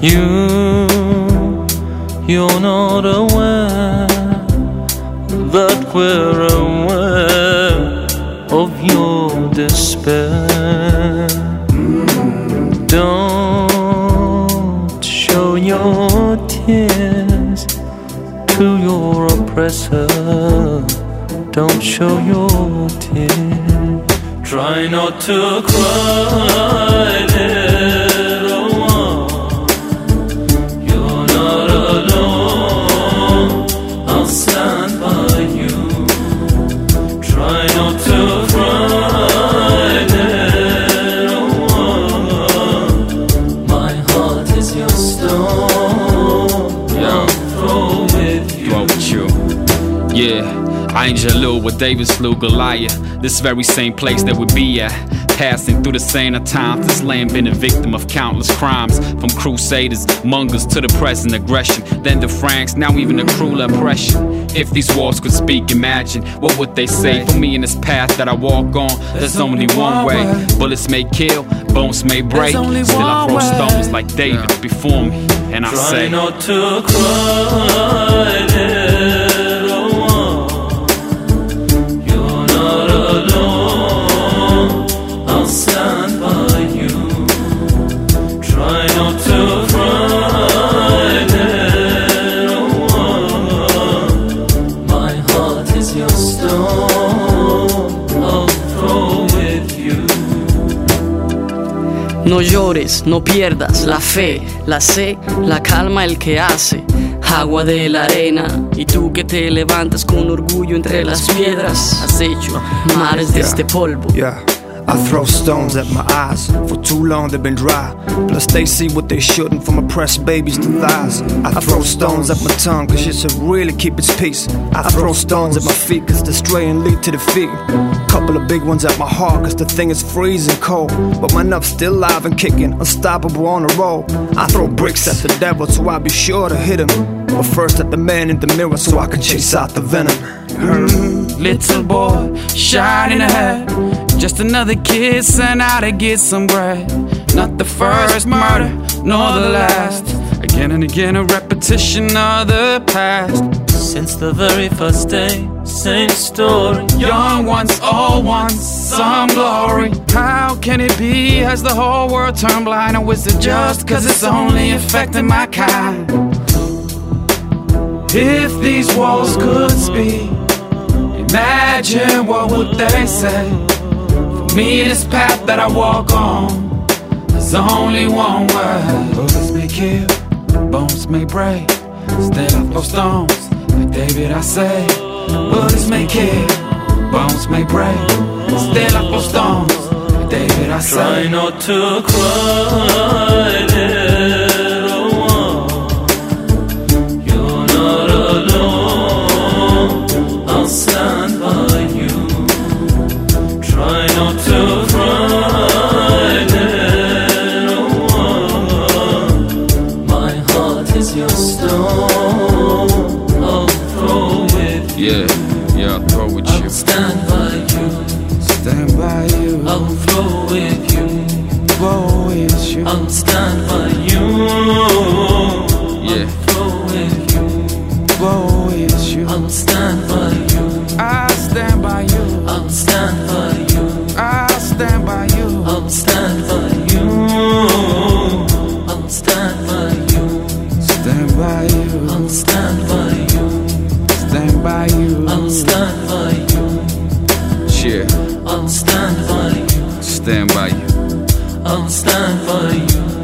You, you're not aware that we're aware of your despair. Don't show your tears to your oppressor. Don't show your tears. Try not to cry, Yeah, I ain't Jalil where David slew Goliath. This very same place that we be at. Passing through the same of times, this land been a victim of countless crimes. From crusaders, Mongols to the present aggression. Then the Franks, now even the cruel oppression. If these walls could speak, imagine what would they say for me in this path that I walk on? There's only one way. Bullets may kill, bones may break. Still I throw stones like David before me, and I say. not to cry, No llores, no pierdas la fe, la sé, la calma el que hace. Agua de la arena, y tú que te levantas con orgullo entre las piedras, has hecho mares de este polvo. Yeah. I throw stones at my eyes. For too long they've been dry. Plus they see what they shouldn't from oppressed babies to thighs. I throw stones at my tongue cause it should really keep its peace. I throw stones at my feet cause the straying lead to defeat. Couple of big ones at my heart cause the thing is freezing cold. But my nafs still live and kicking, unstoppable on the roll. I throw bricks at the devil so I be sure to hit him. But first at the man in the mirror so I can chase out the venom. Little boy, shining ahead. Just another kid sent out to get some bread. Not the first murder, nor the last. Again and again, a repetition of the past. Since the very first day, same story. Young ones, old ones, some glory. How can it be? Has the whole world turned blind? Or is it just cause it's only affecting my kind? If these walls could speak, imagine what would they say? Me, this path that I walk on, there's only one way. Bullets may kill, bones may break. Still I throw stones, like David I say. Bullets may kill, bones may break. Still I throw stones, like David I say. Try not to cry, Yeah, yeah, I'll throw with. I'll stand by you. Stand by you, I'll throw with you. woe is you. I'll stand by you. Yeah. I'll throw with you. Woe is you. I'll stand by you. I stand by you. I'll stand by you. I'll stand by you. I'll stand by you. I'll stand by you. Yeah, I'll stand by you. stand by you. I'll stand by you.